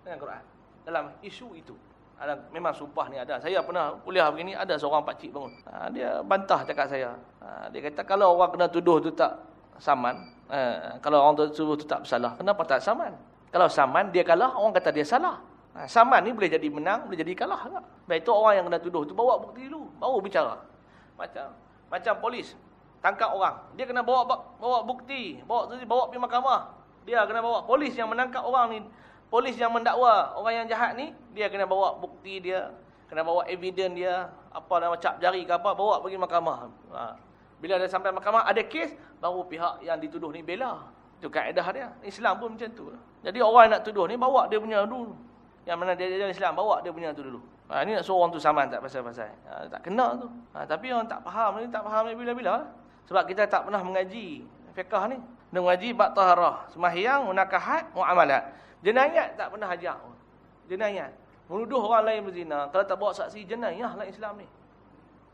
B: dengan Quran. Dalam isu itu. Ada memang sumpah ni ada. Saya pernah kuliah begini ada seorang pak cik bangun. Ha, dia bantah cakap saya. Ha, dia kata kalau orang kena tuduh tu tak saman, ha, kalau orang tuduh tu tak bersalah, kenapa tak saman? Kalau saman dia kalah, orang kata dia salah. Ha, saman ni boleh jadi menang, boleh jadi kalah. Baik itu orang yang kena tuduh tu bawa bukti dulu, baru bicara. Macam macam polis tangkap orang, dia kena bawa bawa bukti, bawa bawa pergi mahkamah. Dia kena bawa polis yang menangkap orang ni, polis yang mendakwa orang yang jahat ni, dia kena bawa bukti dia, kena bawa evidence dia, apa nama cap jari ke apa, bawa pergi mahkamah. Ha. Bila dia sampai mahkamah ada kes, baru pihak yang dituduh ni bela. Itu kaedah dia. Islam pun macam tu. Jadi orang nak tuduh ni bawa dia punya dulu. Yang mana dia ajar Islam bawa dia punya tu dulu. Ha ni nak suruh orang tu saman tak pasal-pasal. Ha, tak kena tu. Ha, tapi orang tak faham ni tak faham ni bila-bila. Sebab kita tak pernah mengaji fiqh ni. Dia mengaji bab taharah, sembahyang, munakahat, muamalat. Jenayat tak pernah ajar. Jenayat. Menuduh orang lain berzina, kalau tak bawa saksi jenayah dalam Islam ni.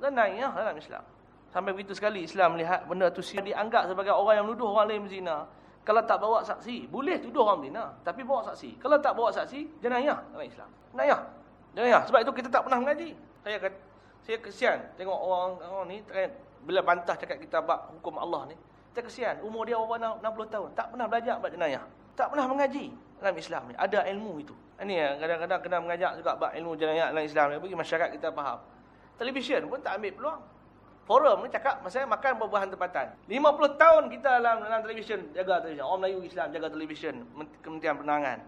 B: Jenayah dalam Islam. Sampai begitu sekali Islam melihat benda tu dianggap sebagai orang yang menuduh orang lain berzina. Kalau tak bawa saksi, boleh tuduh orang zina, tapi bawa saksi. Kalau tak bawa saksi, jenayah dalam Islam. Jenayah. Jenayah. Sebab itu kita tak pernah mengaji. Saya kata, saya kesian tengok orang orang ni bila bantah cakap kita bab hukum Allah ni. Saya kesian, umur dia orang 60 tahun, tak pernah belajar bab jenayah. Tak pernah mengaji dalam Islam ni. Ada ilmu itu. Ini kadang-kadang kena mengajak juga bab ilmu jenayah dalam Islam ni bagi masyarakat kita faham. Televisyen pun tak ambil peluang forum ni cakap masa makan buah-buahan tempatan. 50 tahun kita dalam dalam televisyen jaga televisyen. Orang Melayu Islam jaga televisyen Kementerian Penerangan.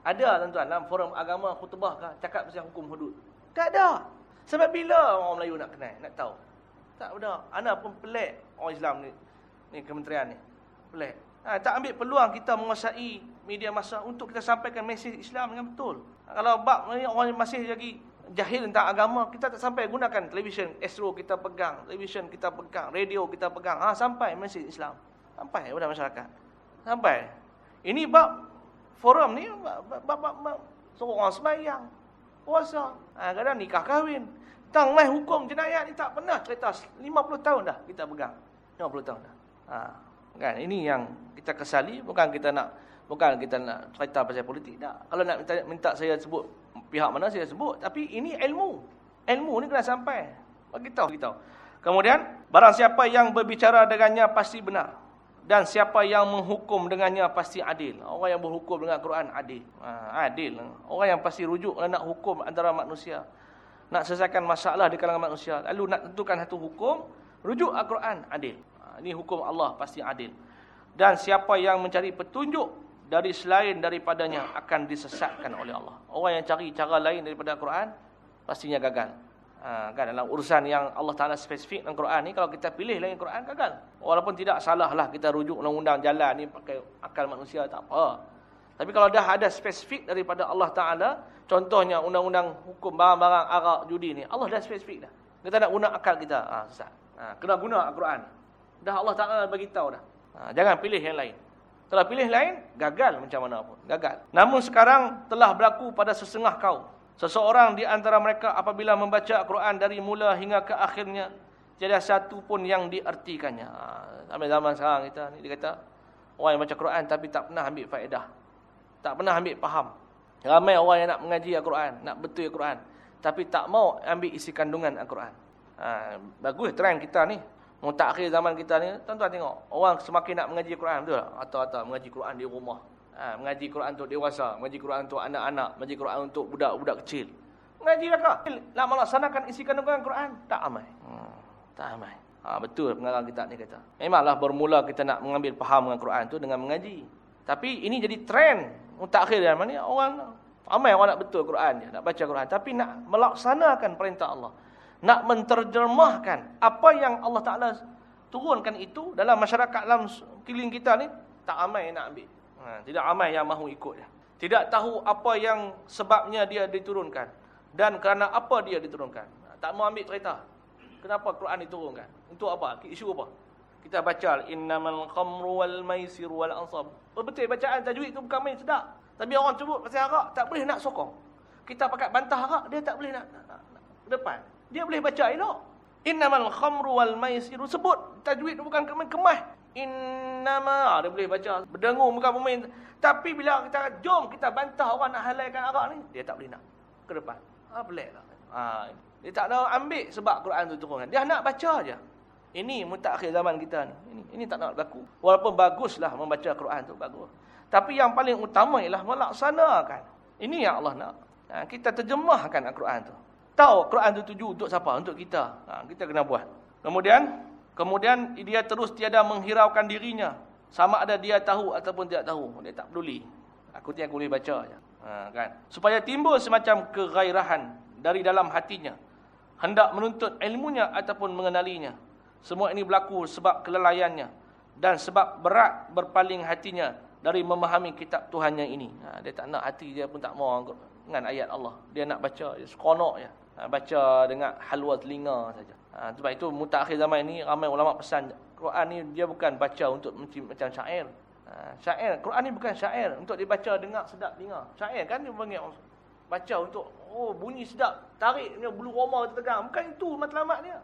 B: Ada tuan-tuan dalam forum agama khutbah ke cakap pasal hukum hudud. Tak ada. Sebab bila orang Melayu nak kenal, nak tahu? Tak ada. Ana pun pelik orang Islam ni ni kementerian ni. Pelik. Ha, tak ambil peluang kita menguasai media masa untuk kita sampaikan mesej Islam dengan betul. Kalau bab ni orang masih lagi jahil tentang agama, kita tak sampai gunakan televisyen Astro kita pegang, televisyen kita pegang, radio kita pegang. Ah ha, sampai mesej Islam. Sampai kepada masyarakat. Sampai. Ini bab forum ni bab bab, bab, bab suruh orang sembahyang, puasa, ha, kadang nikah kahwin. Tang mai hukum jenayah ni tak pernah cerita 50 tahun dah kita pegang. 50 tahun dah. Ha, kan ini yang kita kesali bukan kita nak bukan kita nak cerita pasal politik tak. Kalau nak minta, minta saya sebut pihak mana saya sebut tapi ini ilmu. Ilmu ni kena sampai. Bagi tahu kita kemudian barang siapa yang berbicara dengannya pasti benar. Dan siapa yang menghukum dengannya pasti adil. Orang yang berhukum dengan Quran adil. Ha, adil. Orang yang pasti rujuk nak hukum antara manusia. Nak selesaikan masalah di kalangan manusia. Lalu nak tentukan satu hukum rujuk Al-Quran adil. Ha, ini hukum Allah pasti adil. Dan siapa yang mencari petunjuk dari selain daripadanya akan disesatkan oleh Allah. Orang yang cari cara lain daripada Al-Quran pastinya gagal. Ha, kan dalam urusan yang Allah Taala spesifik dalam Quran ni kalau kita pilih lain Quran gagal. Walaupun tidak salahlah kita rujuk undang-undang jalan ni pakai akal manusia tak apa. Tapi kalau dah ada spesifik daripada Allah Taala, contohnya undang-undang hukum barang-barang arak judi ni, Allah dah spesifik dah. Kita nak guna akal kita. Ha, ha, kena guna Al-Quran. Dah Allah Taala bagi tahu dah. Ha, jangan pilih yang lain. Kalau pilih lain, gagal macam mana pun. Gagal. Namun sekarang telah berlaku pada sesengah kau. Seseorang di antara mereka apabila membaca Al-Quran dari mula hingga ke akhirnya, tiada satu pun yang diartikannya. Ha, sampai zaman sekarang kita ni, dia kata, orang yang baca Quran tapi tak pernah ambil faedah. Tak pernah ambil faham. Ramai orang yang nak mengaji Al-Quran, nak betul Al-Quran. Tapi tak mau ambil isi kandungan Al-Quran. Ha, bagus trend kita ni. Mutakhir zaman kita ni, tuan-tuan tengok. Orang semakin nak mengaji Quran, betul tak? Atau-atau mengaji Quran di rumah. Ha, mengaji Quran untuk dewasa, mengaji Quran untuk anak-anak, mengaji Quran untuk budak-budak kecil. Mengaji mereka. Nak melaksanakan isi kandungan Quran, tak amai. Hmm, tak amai. Ha, betul pengarang kita ni kata. Memanglah bermula kita nak mengambil faham dengan Quran tu dengan mengaji. Tapi ini jadi trend mutakhir zaman ni orang ramai orang nak betul Quran dia, nak baca Quran tapi nak melaksanakan perintah Allah nak menterjemahkan apa yang Allah Taala turunkan itu dalam masyarakat dalam keliling kita ni tak ramai nak ambil. Ha, tidak ramai yang mahu ikut dia. Tidak tahu apa yang sebabnya dia diturunkan dan kerana apa dia diturunkan. Ha, tak mau ambil cerita. Kenapa Quran diturunkan? Untuk apa? Isu apa? Kita baca innamal khamru wal maisir wal ansab. Betul bacaan tajwid itu bukan main sedap. Tapi orang sebut pasal arak tak boleh nak sokong. Kita pakai bantah arak dia tak boleh nak, nak, nak, nak depan. Dia boleh baca elok. Innamal khamru wal maisiru sebut tajwid bukan kemas. Innama ah, dia boleh baca berdengung bukan pemain. Tapi bila kita jom kita bantah orang nak halalkan arak ni, dia tak boleh nak ke depan. Ah peliklah. Ah dia tak nak ambil sebab Quran tu turun. Dia nak baca aja. Ini mutakhir zaman kita ni. Ini ini tak nak berlaku. Walaupun baguslah membaca Quran tu bagus. Tapi yang paling utama ialah melaksanakan. Ini yang Allah nak. Ha, kita terjemahkan Al-Quran tu tahu Quran itu tuju untuk siapa? Untuk kita. Ha, kita kena buat. Kemudian, kemudian dia terus tiada menghiraukan dirinya. Sama ada dia tahu ataupun tidak tahu. Dia tak peduli. Aku tiada boleh baca. Ha, kan? Supaya timbul semacam kegairahan dari dalam hatinya. Hendak menuntut ilmunya ataupun mengenalinya. Semua ini berlaku sebab kelelayannya. Dan sebab berat berpaling hatinya dari memahami kitab Tuhannya ini. Ha, dia tak nak hati dia pun tak mau dengan ayat Allah. Dia nak baca, dia sekonok ya. Ha, baca dengan halwa telinga saja. Ha, sebab itu mutakhir zaman ini ramai ulama pesan Quran ni dia bukan baca untuk macam syair. Ha, syair, Quran ni bukan syair untuk dibaca dengar sedap telinga. Syair kan dia panggil baca untuk oh bunyi sedap, tarik ni bulu roma tegang. Bukan itu matlamat dia.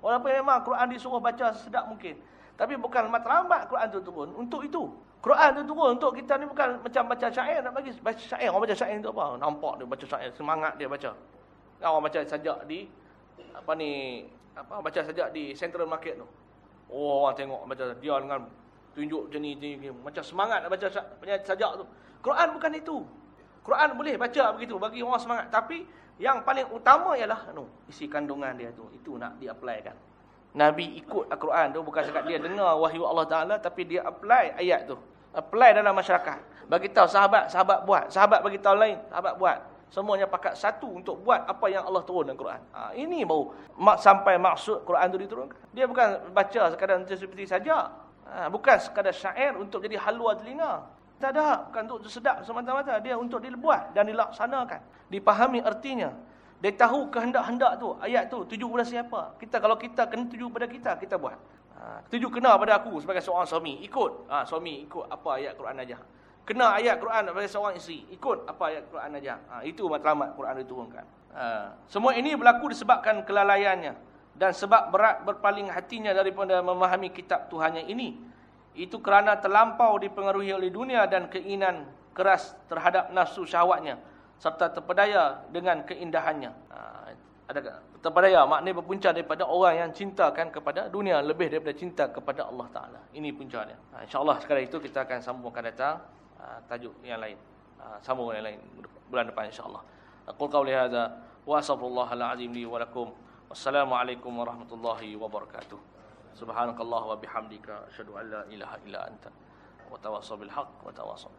B: Walaupun memang Quran disuruh baca sedap mungkin. Tapi bukan matlamat Quran tu turun untuk itu. Quran tu turun untuk kita ni bukan macam baca syair nak bagi baca syair. Orang baca syair tu apa? Nampak dia baca syair, semangat dia baca. Orang baca sajak di apa ni apa baca sajak di Central Market tu. Oh orang tengok baca dia dengan tunjuk macam ni, ni macam semangat nak baca sajak tu. Quran bukan itu. Quran boleh baca begitu bagi orang semangat tapi yang paling utama ialah anu isi kandungan dia tu. Itu nak di-applykan. Nabi ikut Al-Quran tu bukan sekadar dia dengar wahyu Allah Taala tapi dia apply ayat tu. Apply dalam masyarakat. Bagi tahu sahabat, sahabat buat. Sahabat bagi tahu lain, sahabat buat. Semuanya pakat satu untuk buat apa yang Allah turun dalam Quran. Ha, ini baru mak, sampai maksud Quran itu diturunkan. Dia bukan baca sekadar seperti saja. Ha, bukan sekadar syair untuk jadi halwa telinga. Tak ada. Bukan untuk sedap semata-mata. Dia untuk dibuat dan dilaksanakan. Dipahami artinya. Dia tahu kehendak-hendak tu. Ayat tu tuju pada siapa. Kita Kalau kita kena tuju pada kita, kita buat. Ha, tuju kena pada aku sebagai seorang suami. Ikut. Ha, suami ikut apa ayat Quran aja kena ayat Quran pada seorang isteri, ikut apa ayat Quran aja. Ha, itu matlamat Quran diturunkan. Ha, semua ini berlaku disebabkan kelalaiannya dan sebab berat berpaling hatinya daripada memahami kitab Tuhannya ini. Itu kerana terlampau dipengaruhi oleh dunia dan keinginan keras terhadap nafsu syahwatnya serta terpedaya dengan keindahannya. Ha, ada terpedaya maknanya berpunca daripada orang yang cintakan kepada dunia lebih daripada cinta kepada Allah Taala. Ini puncanya. Ha, insya-Allah sekali itu kita akan sambungkan datang. Ah, tajuk yang lain. Uh, sambung yang lain bulan depan insya-Allah. Aqul qawli hadza wa astaghfirullah al-azim li wa lakum. Wassalamualaikum warahmatullahi wabarakatuh. Subhanakallah wa bihamdika asyhadu an la ilaha illa anta wa tawassaw bil haqq wa tawassaw